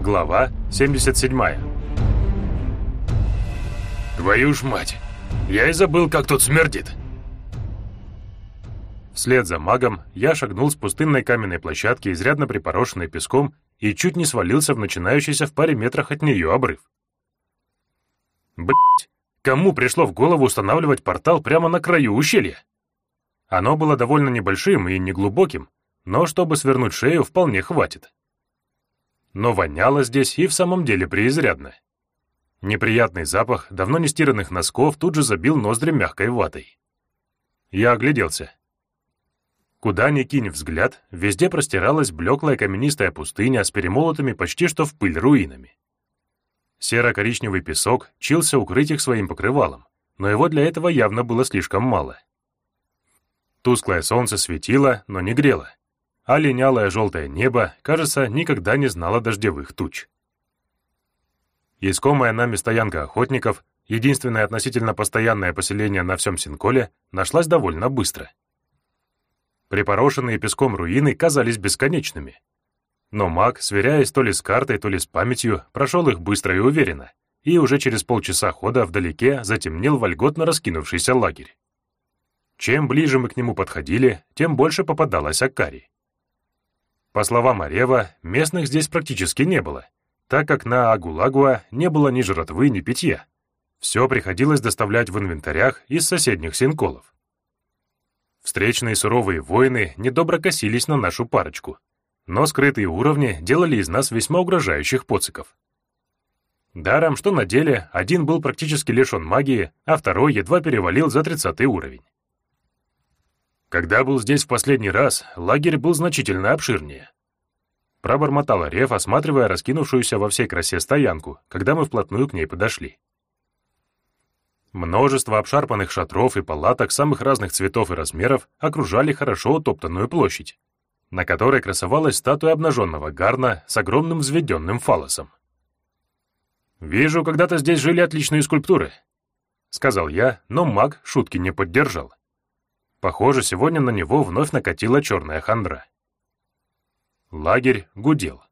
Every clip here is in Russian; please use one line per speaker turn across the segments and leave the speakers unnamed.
Глава 77
«Твою ж мать! Я и забыл, как тут смердит!»
Вслед за магом я шагнул с пустынной каменной площадки, изрядно припорошенной песком, и чуть не свалился в начинающийся в паре метрах от нее обрыв. Блять, кому пришло в голову устанавливать портал прямо на краю ущелья? Оно было довольно небольшим и неглубоким, но чтобы свернуть шею, вполне хватит. Но воняло здесь и в самом деле преизрядно. Неприятный запах давно не стиранных носков тут же забил ноздри мягкой ватой. Я огляделся. Куда ни кинь взгляд, везде простиралась блеклая каменистая пустыня с перемолотыми почти что в пыль руинами. Серо-коричневый песок чился укрыть их своим покрывалом, но его для этого явно было слишком мало. Тусклое солнце светило, но не грело а линялое желтое небо, кажется, никогда не знало дождевых туч. Искомая нами стоянка охотников, единственное относительно постоянное поселение на всем Синколе, нашлась довольно быстро. Припорошенные песком руины казались бесконечными. Но маг, сверяясь то ли с картой, то ли с памятью, прошел их быстро и уверенно, и уже через полчаса хода вдалеке затемнел вольготно раскинувшийся лагерь. Чем ближе мы к нему подходили, тем больше попадалось Акари. По словам Арева, местных здесь практически не было, так как на Агулагуа не было ни жратвы, ни питья. Все приходилось доставлять в инвентарях из соседних синколов. Встречные суровые воины недобро косились на нашу парочку, но скрытые уровни делали из нас весьма угрожающих поциков. Даром, что на деле один был практически лишен магии, а второй едва перевалил за 30 уровень. Когда был здесь в последний раз, лагерь был значительно обширнее. Пробормотал Рев, осматривая раскинувшуюся во всей красе стоянку, когда мы вплотную к ней подошли. Множество обшарпанных шатров и палаток самых разных цветов и размеров окружали хорошо утоптанную площадь, на которой красовалась статуя обнаженного гарна с огромным взведенным фалосом. «Вижу, когда-то здесь жили отличные скульптуры», — сказал я, но маг шутки не поддержал. Похоже, сегодня на него вновь накатила черная хандра. Лагерь гудел.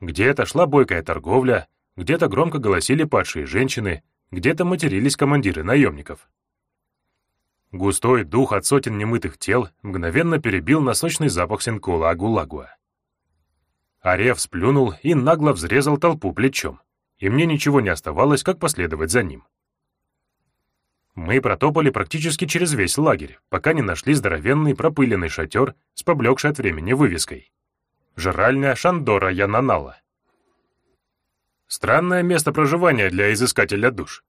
Где-то шла бойкая торговля, где-то громко голосили падшие женщины, где-то матерились командиры наемников. Густой дух от сотен немытых тел мгновенно перебил насочный запах синкола Агулагуа. Арев сплюнул и нагло взрезал толпу плечом, и мне ничего не оставалось, как последовать за ним. Мы протопали практически через весь лагерь, пока не нашли здоровенный пропыленный шатер с поблекшей от времени вывеской. Жральня Шандора Янанала. Странное место проживания для изыскателя душ.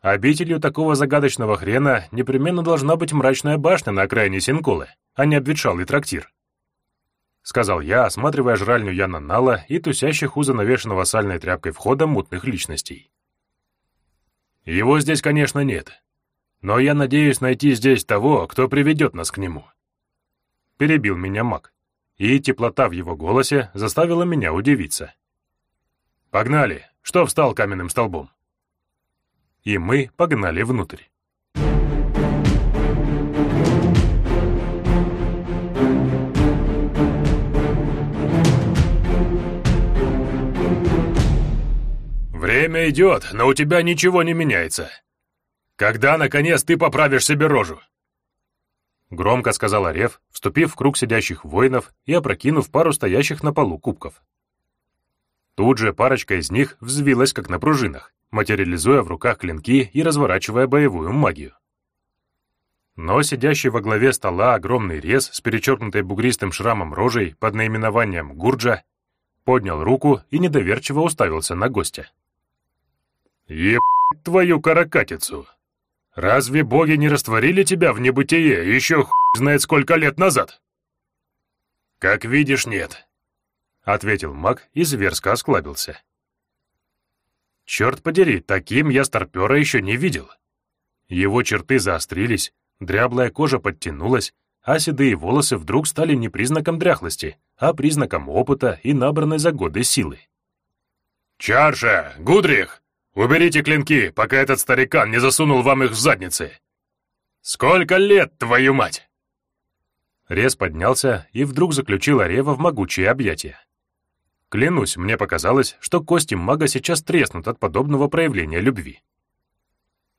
Обителью такого загадочного хрена непременно должна быть мрачная башня на окраине Синкулы, а не обветшалый трактир. Сказал я, осматривая жральню Янанала и тусящих у занавешенного сальной тряпкой входа мутных личностей. Его здесь, конечно, нет. Но я надеюсь найти здесь того, кто приведет нас к нему. Перебил меня маг, и теплота в его голосе заставила меня удивиться. «Погнали! Что встал каменным столбом?» И мы погнали внутрь.
«Время идет, но у тебя ничего не меняется. Когда, наконец, ты поправишь себе рожу?»
Громко сказал Орев, вступив в круг сидящих воинов и опрокинув пару стоящих на полу кубков. Тут же парочка из них взвилась как на пружинах, материализуя в руках клинки и разворачивая боевую магию. Но сидящий во главе стола огромный рез с перечеркнутой бугристым шрамом рожей под наименованием Гурджа поднял руку и недоверчиво уставился на гостя.
«Еб твою каракатицу! Разве боги не растворили тебя в небытие еще хуй знает сколько лет назад?» «Как видишь, нет», — ответил маг и зверско осклабился.
«Черт подери, таким я старпера еще не видел. Его черты заострились, дряблая кожа подтянулась, а седые волосы вдруг стали не признаком дряхлости, а признаком опыта и набранной за годы силы.
«Чарша! Гудрих! Уберите клинки, пока этот старикан не засунул вам их в задницы! Сколько лет, твою мать!»
Рез поднялся и вдруг заключил Арева в могучие объятия. Клянусь, мне показалось, что кости мага сейчас треснут от подобного проявления любви.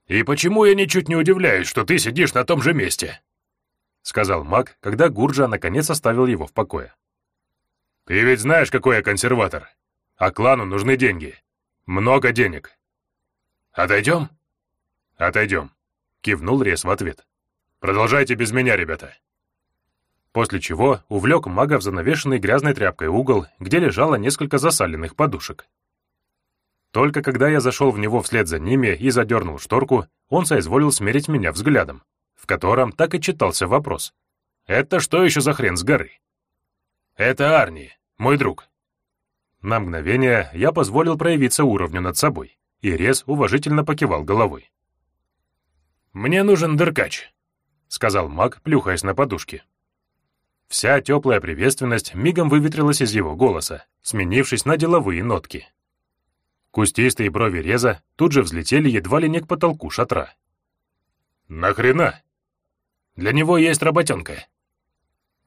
«И почему я ничуть не удивляюсь, что ты сидишь на том же месте?»
— сказал маг, когда Гурджа наконец оставил его в покое.
«Ты ведь знаешь, какой я консерватор. А клану нужны деньги. Много денег. Отойдем?» «Отойдем», — кивнул Рес в ответ. «Продолжайте без меня, ребята»
после чего увлек мага в занавешенный грязной тряпкой угол, где лежало несколько засаленных подушек. Только когда я зашел в него вслед за ними и задернул шторку, он соизволил смерить меня взглядом, в котором так и читался вопрос. «Это что еще за хрен с горы?»
«Это Арни, мой друг».
На мгновение я позволил проявиться уровню над собой, и Рез уважительно покивал головой.
«Мне нужен дыркач», —
сказал маг, плюхаясь на подушке. Вся теплая приветственность мигом выветрилась из его голоса, сменившись на деловые нотки. Кустистые брови реза тут же взлетели едва ли не к потолку шатра.
«Нахрена? Для него есть работенка.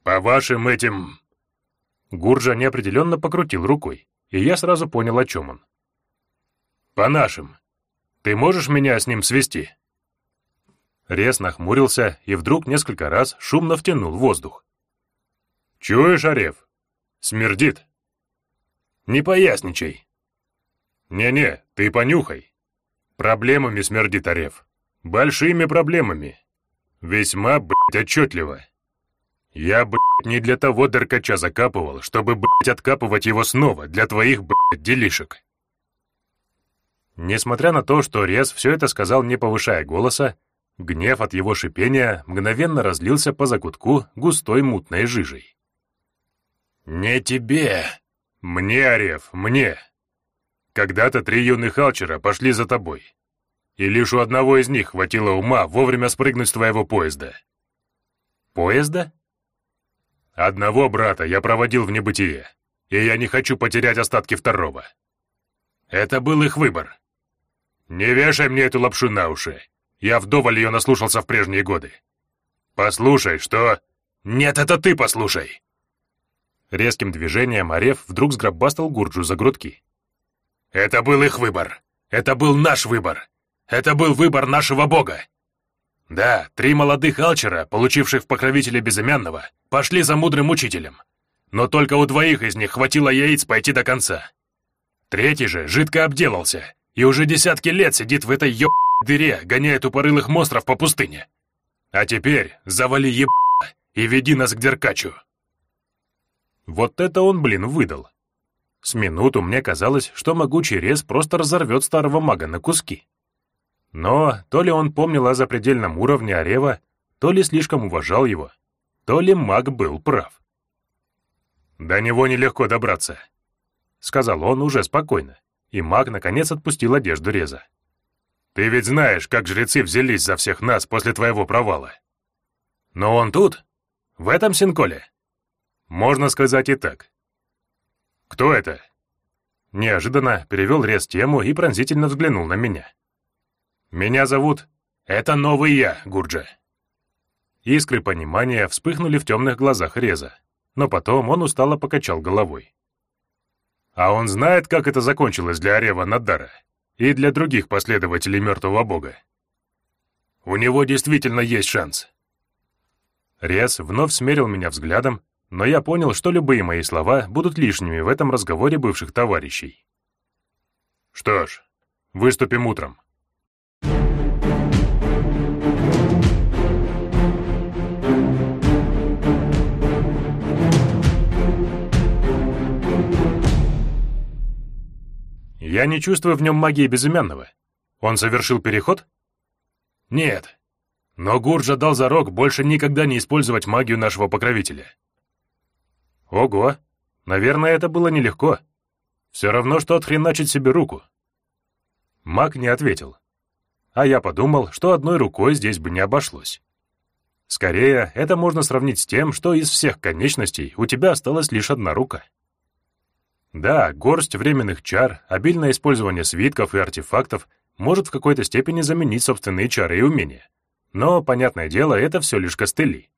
По вашим этим...»
Гурджа неопределенно покрутил рукой, и я сразу понял, о чем он.
«По нашим. Ты можешь меня с ним свести?»
Рез нахмурился и вдруг несколько раз шумно втянул воздух.
«Чуешь, Ареф? Смердит!» «Не поясничай!» «Не-не, ты понюхай. Проблемами смердит Ареф. Большими проблемами. Весьма, блядь, отчетливо. Я, блядь, не для того дыркача закапывал, чтобы, блядь, откапывать его снова для твоих, блядь, делишек».
Несмотря на то, что Рез все это сказал, не повышая голоса, гнев от его шипения мгновенно разлился по закутку густой мутной жижей.
«Не тебе! Мне, Ареф, мне! Когда-то три юных алчера пошли за тобой, и лишь у одного из них хватило ума вовремя спрыгнуть с твоего поезда».
«Поезда?»
«Одного брата я проводил в небытие, и я не хочу потерять остатки второго. Это был их выбор. Не вешай мне эту лапшу на уши, я вдоволь ее наслушался в прежние годы. Послушай, что...» «Нет, это ты послушай!»
Резким движением Ареф вдруг сгробастал Гурджу за грудки.
«Это был их выбор. Это был наш выбор. Это был выбор нашего бога. Да, три молодых алчера, получивших в покровителе безымянного, пошли за мудрым учителем. Но только у двоих из них хватило яиц пойти до конца. Третий же жидко обделался и уже десятки лет сидит в этой еб дыре, гоняя тупорылых монстров по пустыне. А теперь завали еб и веди нас к Деркачу.
Вот это он, блин, выдал. С минуту мне казалось, что могучий рез просто разорвет старого мага на куски. Но то ли он помнил о запредельном уровне Арева, то ли слишком уважал его, то ли маг был прав.
«До него нелегко добраться», — сказал он уже спокойно, и маг наконец отпустил одежду Реза. «Ты ведь знаешь, как жрецы взялись за всех нас после твоего провала. Но он тут, в этом Синколе. Можно сказать и так. Кто это? Неожиданно перевел рез тему и пронзительно взглянул на меня. Меня зовут... Это новый я, Гурджа. Искры понимания вспыхнули в темных глазах реза, но потом он устало покачал головой. А он знает, как это закончилось для Арева Надара и для других последователей мертвого бога. У него действительно есть шанс. Рез вновь смерил меня взглядом, но я понял, что любые мои слова будут лишними в этом разговоре бывших товарищей. Что ж, выступим утром. Я не чувствую в нем магии безымянного. Он совершил переход? Нет. Но Гурджа дал зарок больше никогда не использовать магию нашего покровителя. Ого! Наверное, это было нелегко. Все равно, что отхреначить себе руку. Маг не ответил. А я подумал, что одной рукой здесь бы не обошлось. Скорее, это можно сравнить с тем, что из всех конечностей у тебя осталась лишь одна рука. Да, горсть временных чар, обильное использование свитков и артефактов может в какой-то степени заменить собственные чары и умения. Но, понятное дело, это все лишь костыли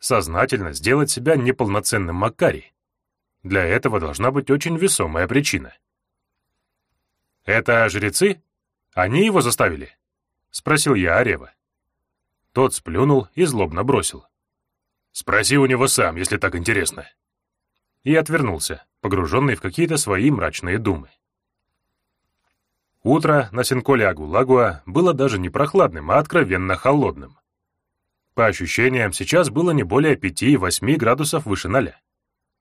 сознательно сделать себя неполноценным Макари.
Для этого должна быть очень весомая причина. «Это жрецы? Они его заставили?» — спросил я Арева. Тот сплюнул и злобно бросил. «Спроси у него сам, если так интересно». И отвернулся, погруженный в какие-то свои мрачные думы. Утро на Синколе Агулагуа было даже не прохладным, а откровенно холодным. По ощущениям, сейчас было не более 5-8 градусов выше ноля.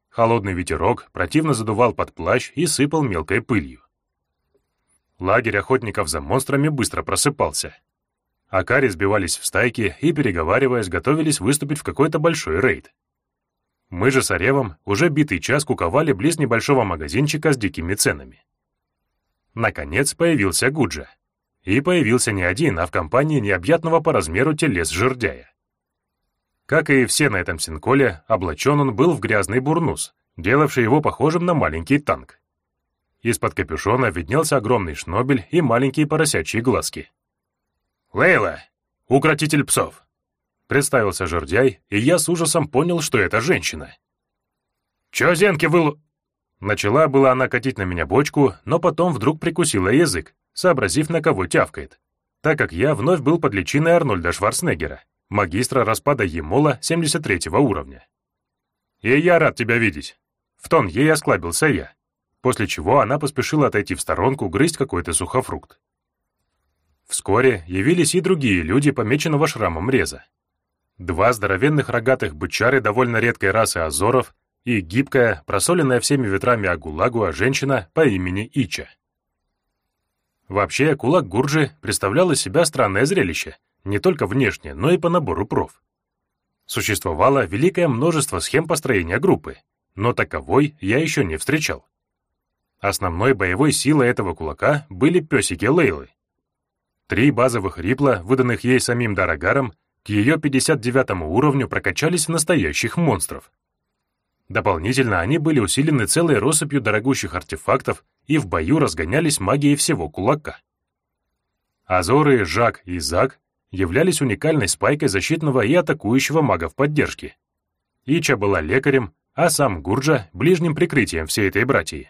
Холодный ветерок противно задувал под плащ и сыпал мелкой пылью. Лагерь охотников за монстрами быстро просыпался. Акари сбивались в стайки и, переговариваясь, готовились выступить в какой-то большой рейд. Мы же с Оревом уже битый час куковали близ небольшого магазинчика с дикими ценами. Наконец появился Гуджа. И появился не один, а в компании необъятного по размеру телес жердяя. Как и все на этом синколе, облачен он был в грязный бурнус, делавший его похожим на маленький танк. Из-под капюшона виднелся огромный шнобель и маленькие поросячьи глазки. «Лейла, укротитель псов!» Представился жердяй, и я с ужасом понял, что это женщина. «Чё, Зенки, выл...» Начала была она катить на меня бочку, но потом вдруг прикусила язык, сообразив, на кого тявкает, так как я вновь был под личиной Арнольда Шварценеггера магистра распада Емола 73 уровня. «И я рад тебя видеть!» В тон ей осклабился я, после чего она поспешила отойти в сторонку грызть какой-то сухофрукт. Вскоре явились и другие люди, помеченного шрамом реза. Два здоровенных рогатых бычары довольно редкой расы азоров и гибкая, просоленная всеми ветрами агулагуа женщина по имени Ича. Вообще, кулак Гурджи представлял из себя странное зрелище — не только внешне, но и по набору проф. Существовало великое множество схем построения группы, но таковой я еще не встречал. Основной боевой силой этого кулака были песики Лейлы. Три базовых рипла, выданных ей самим Дарагаром, к ее 59 уровню прокачались настоящих монстров. Дополнительно они были усилены целой россыпью дорогущих артефактов и в бою разгонялись магией всего кулака. Азоры, Жак и Зак являлись уникальной спайкой защитного и атакующего мага в поддержке. Ича была лекарем, а сам Гурджа — ближним прикрытием всей этой братьи.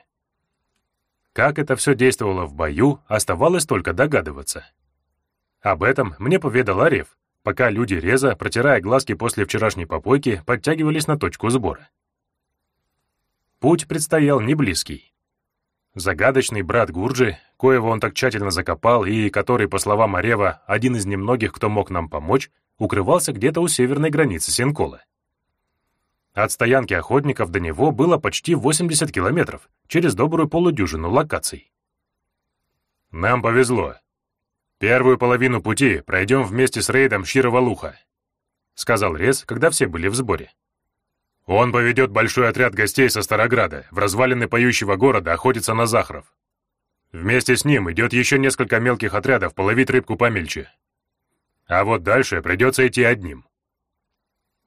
Как это все действовало в бою, оставалось только догадываться. Об этом мне поведал Ареф, пока люди Реза, протирая глазки после вчерашней попойки, подтягивались на точку сбора. Путь предстоял не близкий. Загадочный брат Гурджи, коего он так тщательно закопал и который, по словам Арева, один из немногих, кто мог нам помочь, укрывался где-то у северной границы Сенкола. От стоянки охотников до него было почти 80 километров, через добрую полудюжину локаций. «Нам повезло. Первую половину пути пройдем вместе с рейдом Щировалуха», сказал Рез, когда все были в сборе. Он поведет большой отряд гостей со Старограда, в развалины поющего города охотиться на Захров. Вместе с ним идет еще несколько мелких отрядов половить рыбку помельче. А вот дальше придется идти одним.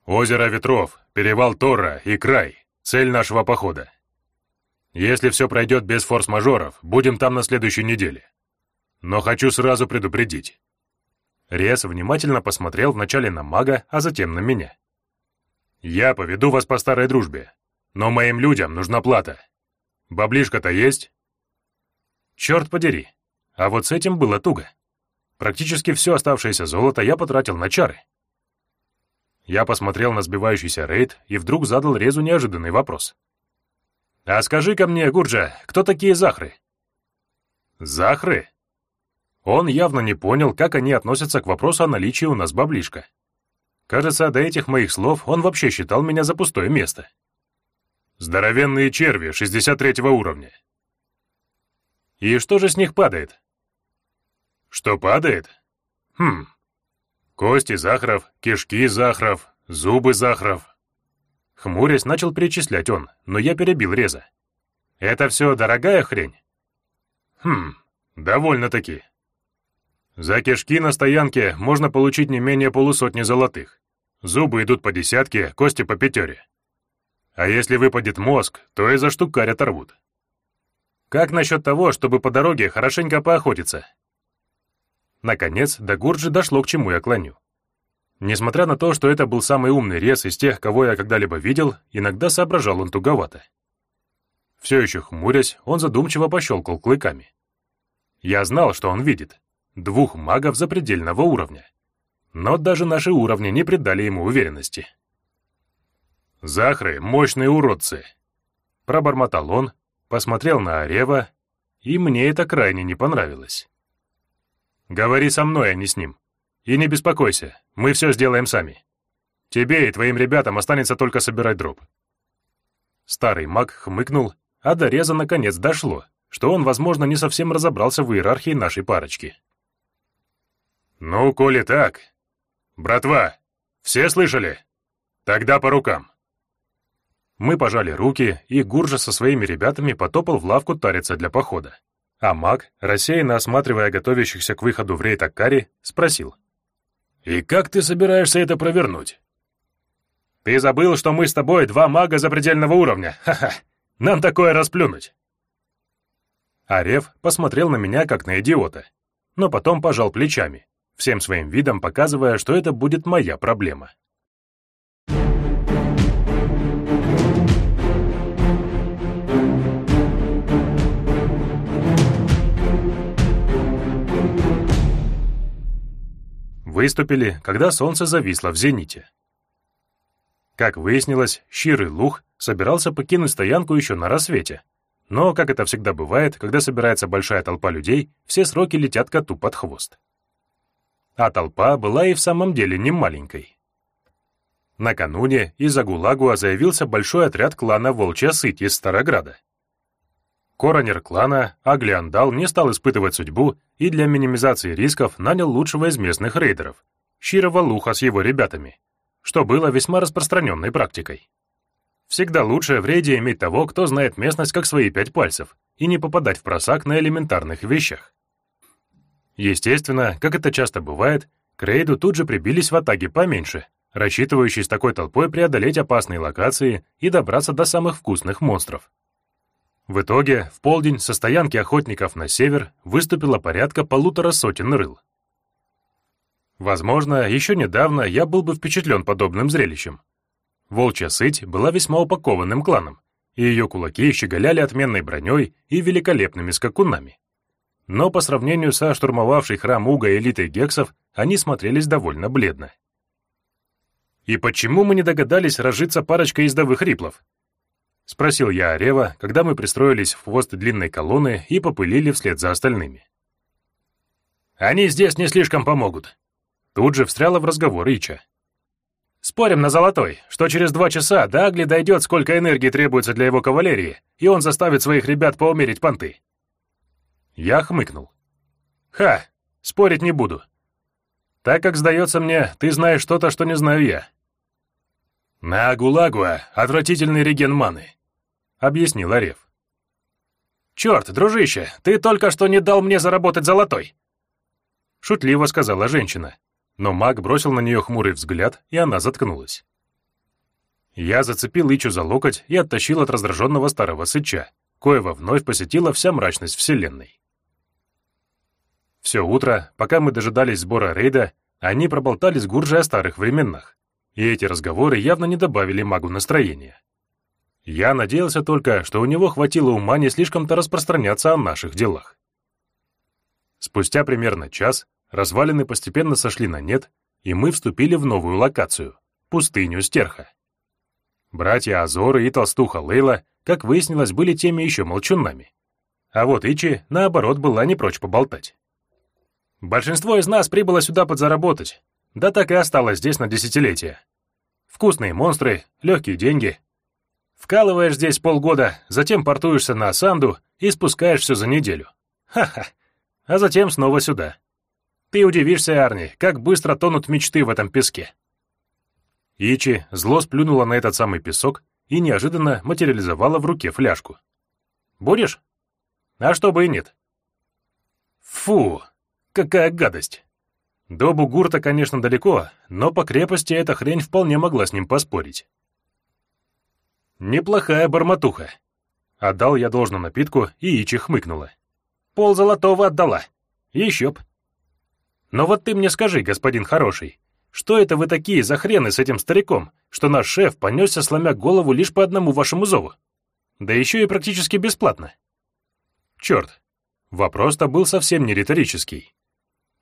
Озеро Ветров, перевал Тора и край — цель нашего похода. Если все пройдет без форс-мажоров, будем там на следующей неделе. Но хочу сразу предупредить. Рес внимательно посмотрел вначале на мага, а затем на меня. Я поведу вас по старой дружбе, но моим людям нужна плата. Баблишка-то есть? Черт подери, а вот с этим было туго. Практически все оставшееся золото я потратил на чары. Я посмотрел на сбивающийся рейд и вдруг задал Резу неожиданный вопрос. «А скажи-ка мне, Гурджа, кто такие Захры?» «Захры?» Он явно не понял, как они относятся к вопросу о наличии у нас баблишка. Кажется, до этих моих слов он вообще считал меня за пустое место. Здоровенные черви 63 уровня. И что же с них падает? Что падает? Хм. Кости захров, кишки захров, зубы захров. Хмурясь, начал перечислять он, но я перебил реза. Это все дорогая хрень? Хм, довольно-таки. За кишки на стоянке можно получить не менее полусотни золотых. Зубы идут по десятке, кости по пятере. А если выпадет мозг, то и за штукарь оторвут. Как насчет того, чтобы по дороге хорошенько поохотиться? Наконец, до Гурджи дошло, к чему я клоню. Несмотря на то, что это был самый умный рез из тех, кого я когда-либо видел, иногда соображал он туговато. Все еще хмурясь, он задумчиво пощелкал клыками. Я знал, что он видит. Двух магов запредельного уровня. Но даже наши уровни не придали ему уверенности. «Захры — мощные уродцы!» Пробормотал он, посмотрел на Арева, и мне это крайне не понравилось. «Говори со мной, а не с ним. И не беспокойся, мы все сделаем сами. Тебе и твоим ребятам останется только собирать дроп». Старый маг хмыкнул а до Реза наконец дошло, что он, возможно, не совсем разобрался в иерархии нашей парочки. «Ну, коли так... Братва, все слышали? Тогда по рукам!» Мы пожали руки, и Гуржа со своими ребятами потопал в лавку тариться для похода. А маг, рассеянно осматривая готовящихся к выходу в рейд Аккари, спросил. «И как ты собираешься это провернуть?» «Ты забыл, что мы с тобой два мага запредельного уровня? Ха-ха! Нам такое расплюнуть!» Ареф посмотрел на меня, как на идиота, но потом пожал плечами, всем своим видом показывая, что это будет моя проблема. Выступили, когда солнце зависло в зените. Как выяснилось, Щирый Лух собирался покинуть стоянку еще на рассвете. Но, как это всегда бывает, когда собирается большая толпа людей, все сроки летят коту под хвост. А толпа была и в самом деле не маленькой. Накануне из-за Гулагуа заявился большой отряд клана Волчья Сыть из Старограда. Коронер клана, Аглиандал, не стал испытывать судьбу и для минимизации рисков нанял лучшего из местных рейдеров, Щирого Луха с его ребятами, что было весьма распространенной практикой. Всегда лучше в рейде иметь того, кто знает местность как свои пять пальцев, и не попадать в просак на элементарных вещах. Естественно, как это часто бывает, к рейду тут же прибились в атаге поменьше, рассчитывающие с такой толпой преодолеть опасные локации и добраться до самых вкусных монстров. В итоге, в полдень со стоянки охотников на север выступило порядка полутора сотен рыл. Возможно, еще недавно я был бы впечатлен подобным зрелищем. Волчья сыть была весьма упакованным кланом, и ее кулаки щеголяли отменной броней и великолепными скакунами. Но по сравнению со штурмовавшей храм Уга элитой гексов, они смотрелись довольно бледно. «И почему мы не догадались разжиться парочкой ездовых риплов?» — спросил я Арева, когда мы пристроились в хвост длинной колонны и попылили вслед за остальными. «Они здесь не слишком помогут», Тут же встряла в разговор Ича. «Спорим на золотой, что через два часа до Агли дойдет, сколько энергии требуется для его кавалерии, и он заставит своих ребят поумерить понты». Я хмыкнул. «Ха, спорить не буду. Так как, сдается мне, ты знаешь что-то, что не знаю я». «На Агулагуа отвратительный реген маны», — объяснил Ареф. «Черт, дружище, ты только что не дал мне заработать золотой!» Шутливо сказала женщина, но маг бросил на нее хмурый взгляд, и она заткнулась. Я зацепил Ичу за локоть и оттащил от раздраженного старого сыча, коего вновь посетила вся мрачность Вселенной. Все утро, пока мы дожидались сбора рейда, они проболтали с Гуржей о старых временах, и эти разговоры явно не добавили магу настроения. Я надеялся только, что у него хватило ума не слишком-то распространяться о наших делах. Спустя примерно час Развалины постепенно сошли на нет, и мы вступили в новую локацию — пустыню Стерха. Братья Азоры и толстуха Лейла, как выяснилось, были теми еще молчунами. А вот Ичи, наоборот, была не прочь поболтать. Большинство из нас прибыло сюда подзаработать, да так и осталось здесь на десятилетия. Вкусные монстры, легкие деньги. Вкалываешь здесь полгода, затем портуешься на Асанду и спускаешь все за неделю. Ха-ха. А затем снова сюда. Ты удивишься, Арни, как быстро тонут мечты в этом песке. Ичи зло сплюнула на этот самый песок и неожиданно материализовала в руке фляжку. «Будешь? А что бы и нет». Фу, какая гадость. До Бугурта, конечно, далеко, но по крепости эта хрень вполне могла с ним поспорить. Неплохая барматуха. Отдал я должно напитку, и Ичи хмыкнула. Пол золотого отдала. Еще б. Но вот ты мне скажи, господин хороший, что это вы такие за хрены с этим стариком, что наш шеф понесся, сломя голову лишь по одному вашему зову? да еще и практически бесплатно. Черт, вопрос-то был совсем не риторический.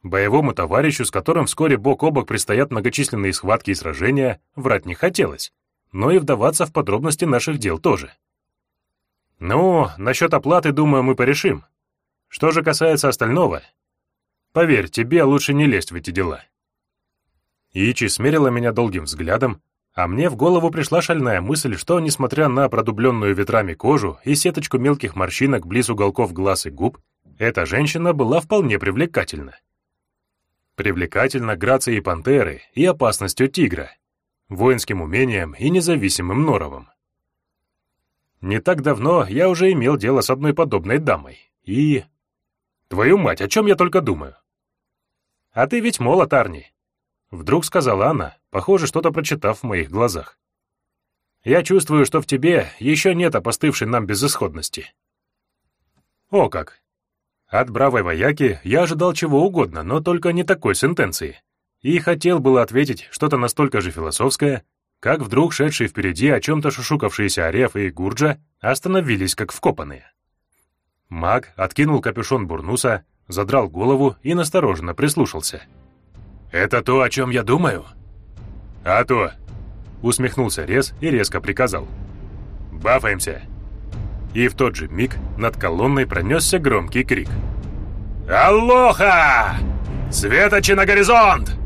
Боевому товарищу, с которым вскоре бок о бок предстоят многочисленные схватки и сражения, врать не хотелось, но и вдаваться в подробности наших дел тоже. Ну, насчет оплаты, думаю, мы порешим. Что же касается остального, поверь, тебе лучше не лезть в эти дела. Ичи смерила меня долгим взглядом, а мне в голову пришла шальная мысль, что, несмотря на продубленную ветрами кожу и сеточку мелких морщинок близ уголков глаз и губ, эта женщина была вполне привлекательна. Привлекательна грацией пантеры и опасностью тигра, воинским умением и независимым норовом. Не так давно я уже имел дело с одной подобной дамой, и... Твою мать, о чем я только думаю? А ты ведь молод, Арни. Вдруг сказала она, похоже, что-то прочитав в моих глазах. Я чувствую, что в тебе еще нет опостывшей нам безысходности. О как! От бравой вояки я ожидал чего угодно, но только не такой сентенции. И хотел было ответить что-то настолько же философское, как вдруг шедшие впереди о чем-то шушукавшиеся Ареф и Гурджа остановились как вкопанные. Маг откинул капюшон бурнуса, задрал голову и настороженно прислушался — «Это то, о чем я думаю?» «А то!» Усмехнулся Рез и резко приказал. «Бафаемся!» И в тот же миг над колонной пронесся громкий крик. «Аллоха! Светочи на горизонт!»